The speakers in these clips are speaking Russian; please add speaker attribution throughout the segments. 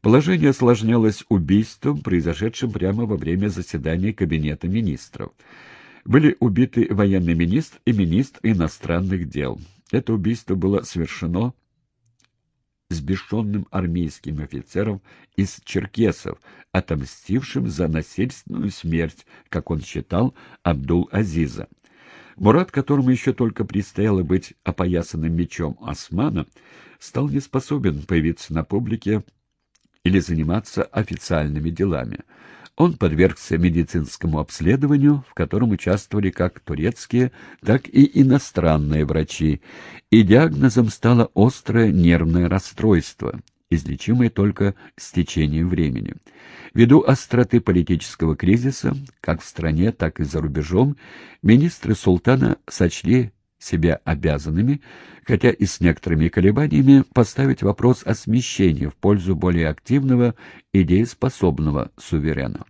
Speaker 1: Положение осложнялось убийством, произошедшим прямо во время заседания Кабинета министров. Были убиты военный министр и министр иностранных дел. Это убийство было совершено сбешенным армейским офицером из черкесов, отомстившим за насильственную смерть, как он считал, Абдул-Азиза. Мурат, которому еще только предстояло быть опоясанным мечом Османа, стал не способен появиться на публике или заниматься официальными делами. Он подвергся медицинскому обследованию, в котором участвовали как турецкие, так и иностранные врачи, и диагнозом стало острое нервное расстройство, излечимое только с течением времени. Ввиду остроты политического кризиса, как в стране, так и за рубежом, министры султана сочли себя обязанными, хотя и с некоторыми колебаниями, поставить вопрос о смещении в пользу более активного и дееспособного суверена.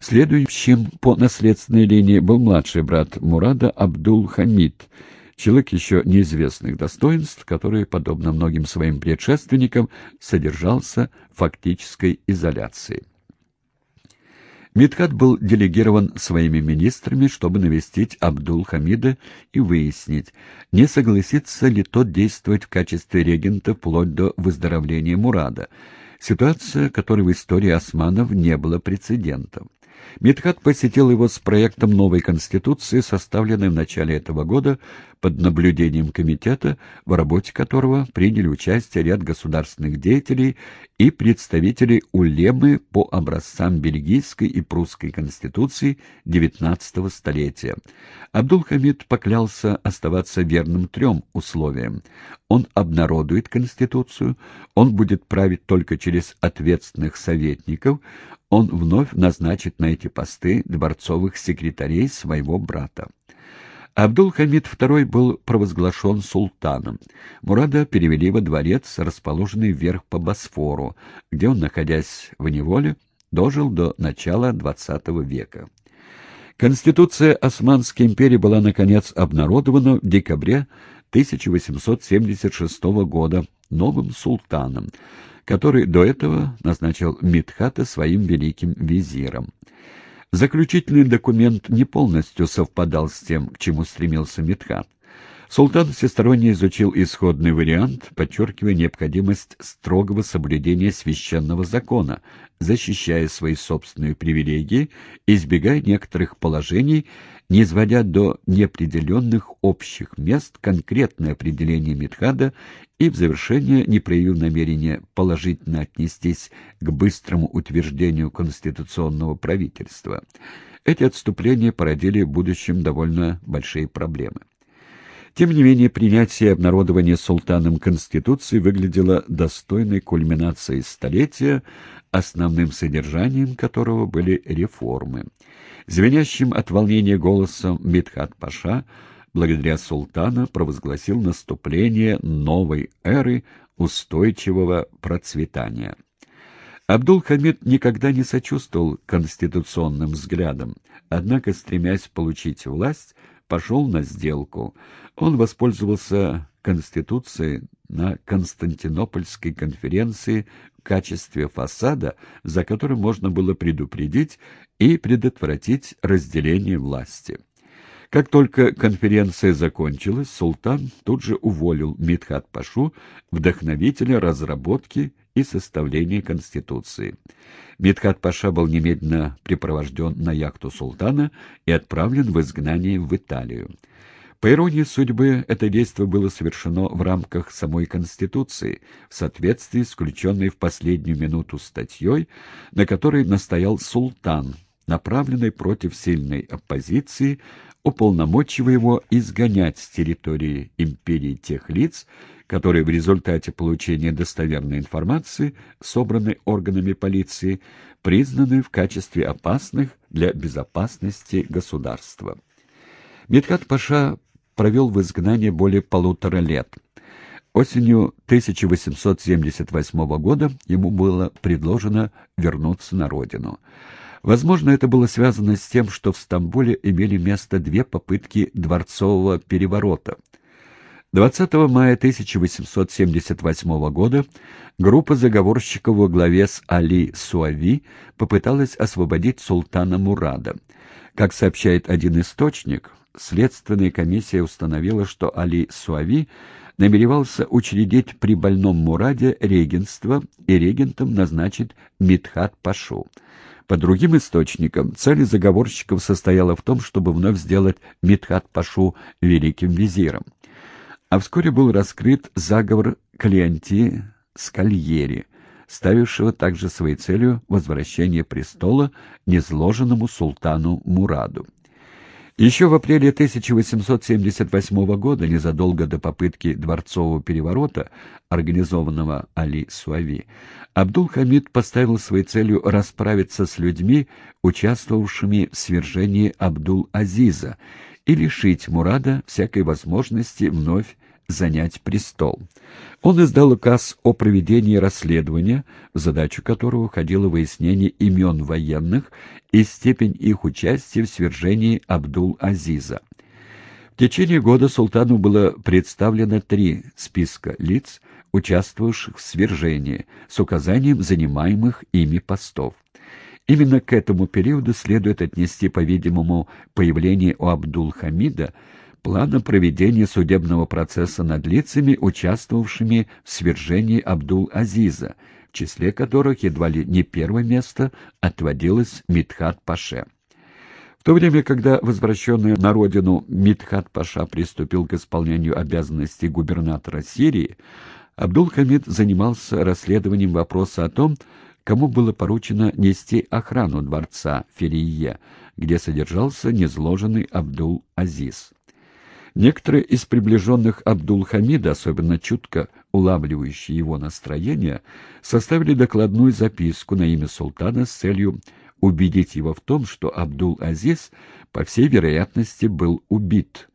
Speaker 1: Следующим по наследственной линии был младший брат Мурада Абдул-Хамид, человек еще неизвестных достоинств, который, подобно многим своим предшественникам, содержался в фактической изоляции. Мидхат был делегирован своими министрами, чтобы навестить Абдул-Хамида и выяснить, не согласится ли тот действовать в качестве регента вплоть до выздоровления Мурада, ситуация, которой в истории османов не было прецедентов. Мидхат посетил его с проектом новой конституции, составленной в начале этого года под наблюдением комитета, в работе которого приняли участие ряд государственных деятелей и представители улемы по образцам бельгийской и прусской конституции XIX столетия. Абдул-Хамид поклялся оставаться верным трем условиям. Он обнародует конституцию, он будет править только через ответственных советников, он вновь назначит на эти посты дворцовых секретарей своего брата. Абдул-Хамид II был провозглашен султаном. Мурада перевели во дворец, расположенный вверх по Босфору, где он, находясь в неволе, дожил до начала XX века. Конституция Османской империи была, наконец, обнародована в декабре 1876 года новым султаном, который до этого назначил Мидхата своим великим визиром. Заключительный документ не полностью совпадал с тем, к чему стремился Мидхат. Султан всесторонне изучил исходный вариант, подчеркивая необходимость строгого соблюдения священного закона, защищая свои собственные привилегии, избегая некоторых положений, не изводя до неопределенных общих мест конкретное определение Мидхада и в завершение, не проявив намерения положительно отнестись к быстрому утверждению конституционного правительства. Эти отступления породили в будущем довольно большие проблемы. Тем не менее, принятие и обнародование султаном Конституции выглядело достойной кульминацией столетия, основным содержанием которого были реформы. Звенящим от волнения голосом Мидхат Паша, благодаря султана, провозгласил наступление новой эры устойчивого процветания. Абдул-Хамид никогда не сочувствовал конституционным взглядам, однако, стремясь получить власть, пошел на сделку. Он воспользовался Конституцией на Константинопольской конференции в качестве фасада, за которым можно было предупредить и предотвратить разделение власти. Как только конференция закончилась, султан тут же уволил Мидхат Пашу, вдохновителя разработки и составления Конституции. Мидхат Паша был немедленно припровожден на яхту султана и отправлен в изгнание в Италию. По иронии судьбы, это действие было совершено в рамках самой Конституции, в соответствии с включенной в последнюю минуту статьей, на которой настоял султан, направленной против сильной оппозиции, уполномочивая его изгонять с территории империи тех лиц, которые в результате получения достоверной информации, собранной органами полиции, признаны в качестве опасных для безопасности государства. Митхат Паша провел в изгнании более полутора лет. Осенью 1878 года ему было предложено вернуться на родину. Возможно, это было связано с тем, что в Стамбуле имели место две попытки дворцового переворота – 20 мая 1878 года группа заговорщиков во главе с Али Суави попыталась освободить султана Мурада. Как сообщает один источник, следственная комиссия установила, что Али Суави намеревался учредить при больном Мураде регенство и регентом назначить Мидхат Пашу. По другим источникам, цель заговорщиков состояла в том, чтобы вновь сделать Мидхат Пашу великим визиром. А вскоре был раскрыт заговор Калианти Скальери, ставившего также своей целью возвращение престола незложенному султану Мураду. Еще в апреле 1878 года, незадолго до попытки дворцового переворота, организованного Али Суави, Абдул-Хамид поставил своей целью расправиться с людьми, участвовавшими в свержении Абдул-Азиза, и лишить Мурада всякой возможности вновь занять престол. Он издал указ о проведении расследования, в задачу которого входило выяснение имен военных и степень их участия в свержении Абдул-Азиза. В течение года султану было представлено три списка лиц, участвовавших в свержении, с указанием занимаемых ими постов. Именно к этому периоду следует отнести, по-видимому, появление у Абдул-Хамида плана проведения судебного процесса над лицами, участвовавшими в свержении Абдул-Азиза, в числе которых едва ли не первое место отводилось Мидхат-Паше. В то время, когда возвращенный на родину Мидхат-Паша приступил к исполнению обязанностей губернатора Сирии, Абдул-Хамид занимался расследованием вопроса о том, кому было поручено нести охрану дворца Ферие, где содержался незложенный Абдул-Азиз. Некоторые из приближенных Абдул-Хамида, особенно чутко улавливающие его настроение, составили докладную записку на имя султана с целью убедить его в том, что Абдул-Азиз, по всей вероятности, был убит.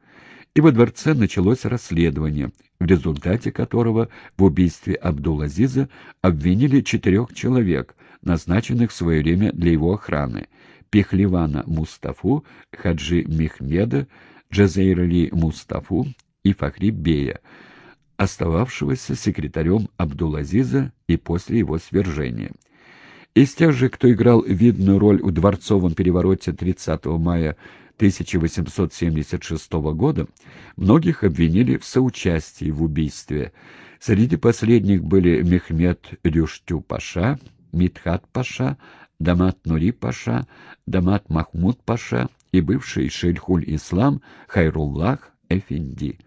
Speaker 1: И во дворце началось расследование, в результате которого в убийстве Абдул-Азиза обвинили четырех человек, назначенных в свое время для его охраны – Пехливана Мустафу, Хаджи Мехмеда, Джазейр Мустафу и Фахри Бея, остававшегося секретарем Абдул-Азиза и после его свержения. Из тех же, кто играл видную роль в дворцовом перевороте 30 мая 1876 года, многих обвинили в соучастии в убийстве. Среди последних были Мехмед Рюштю-Паша, Митхат Паша, Дамат Нури Паша, Дамат Махмуд Паша и бывший Шельхуль-Ислам Хайруллах Эфенди.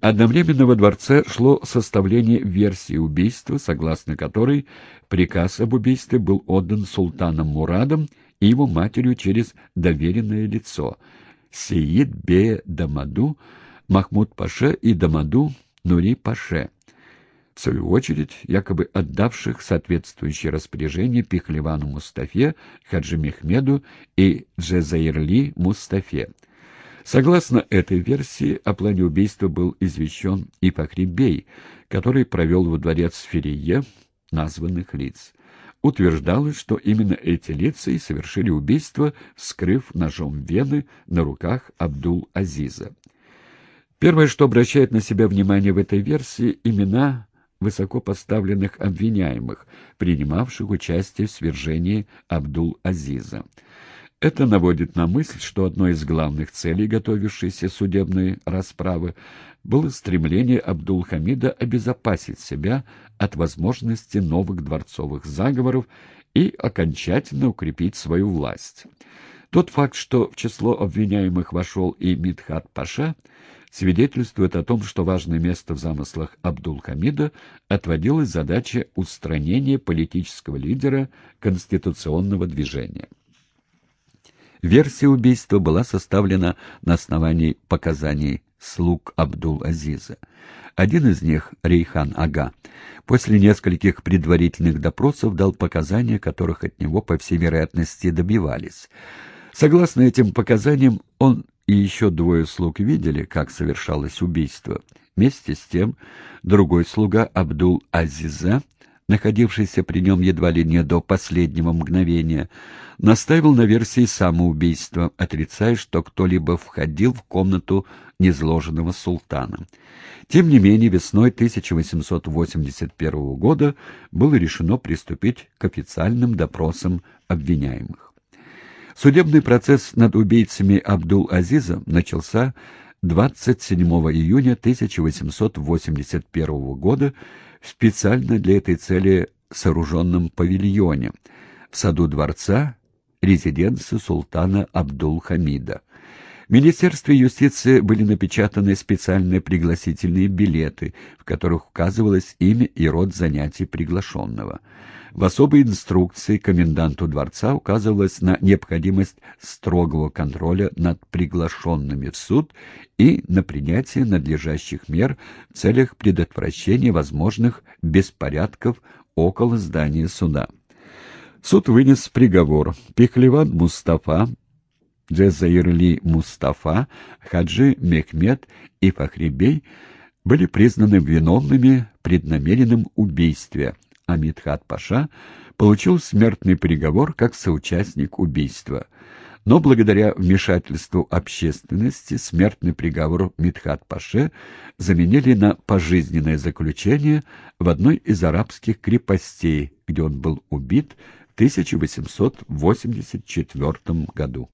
Speaker 1: Одновременно во дворце шло составление версии убийства, согласно которой приказ об убийстве был отдан султаном Мурадом и его матерью через доверенное лицо Сеид Бе Дамаду, Махмуд Паше и Дамаду Нури Паше свою очередь, якобы отдавших соответствующее распоряжение Пихлевану Мустафе, Хаджи Мехмеду и Джезаирли Мустафе. Согласно этой версии, о плане убийства был извещен и Фахрибей, который провел во дворец Ферие названных лиц. Утверждалось, что именно эти лица и совершили убийство, вскрыв ножом вены на руках Абдул-Азиза. Первое, что обращает на себя внимание в этой версии, имена высокопоставленных обвиняемых, принимавших участие в свержении Абдул-Азиза. Это наводит на мысль, что одной из главных целей готовившейся судебной расправы было стремление Абдул-Хамида обезопасить себя от возможности новых дворцовых заговоров и окончательно укрепить свою власть. Тот факт, что в число обвиняемых вошел и Мидхат Паша, свидетельствует о том, что важное место в замыслах Абдул-Хамида отводилась задача устранения политического лидера конституционного движения. Версия убийства была составлена на основании показаний слуг Абдул-Азиза. Один из них, Рейхан Ага, после нескольких предварительных допросов дал показания, которых от него, по всей вероятности, добивались. Согласно этим показаниям, он и еще двое слуг видели, как совершалось убийство. Вместе с тем, другой слуга Абдул-Азиза находившийся при нем едва ли не до последнего мгновения, настаивал на версии самоубийства, отрицая, что кто-либо входил в комнату незложенного султана. Тем не менее, весной 1881 года было решено приступить к официальным допросам обвиняемых. Судебный процесс над убийцами Абдул-Азиза начался 27 июня 1881 года в специально для этой цели сооруженном павильоне в саду дворца резиденции султана Абдул-Хамида. Министерстве юстиции были напечатаны специальные пригласительные билеты, в которых указывалось имя и род занятий приглашенного. В особой инструкции коменданту дворца указывалось на необходимость строгого контроля над приглашенными в суд и на принятие надлежащих мер в целях предотвращения возможных беспорядков около здания суда. Суд вынес приговор. Пехлеван Мустафа, Джезаирли Мустафа, Хаджи Мехмед и Фахрибей были признаны виновными в преднамеренном убийстве, а Митхат Паша получил смертный приговор как соучастник убийства. Но благодаря вмешательству общественности смертный приговор Митхат Паше заменили на пожизненное заключение в одной из арабских крепостей, где он был убит 1884 году.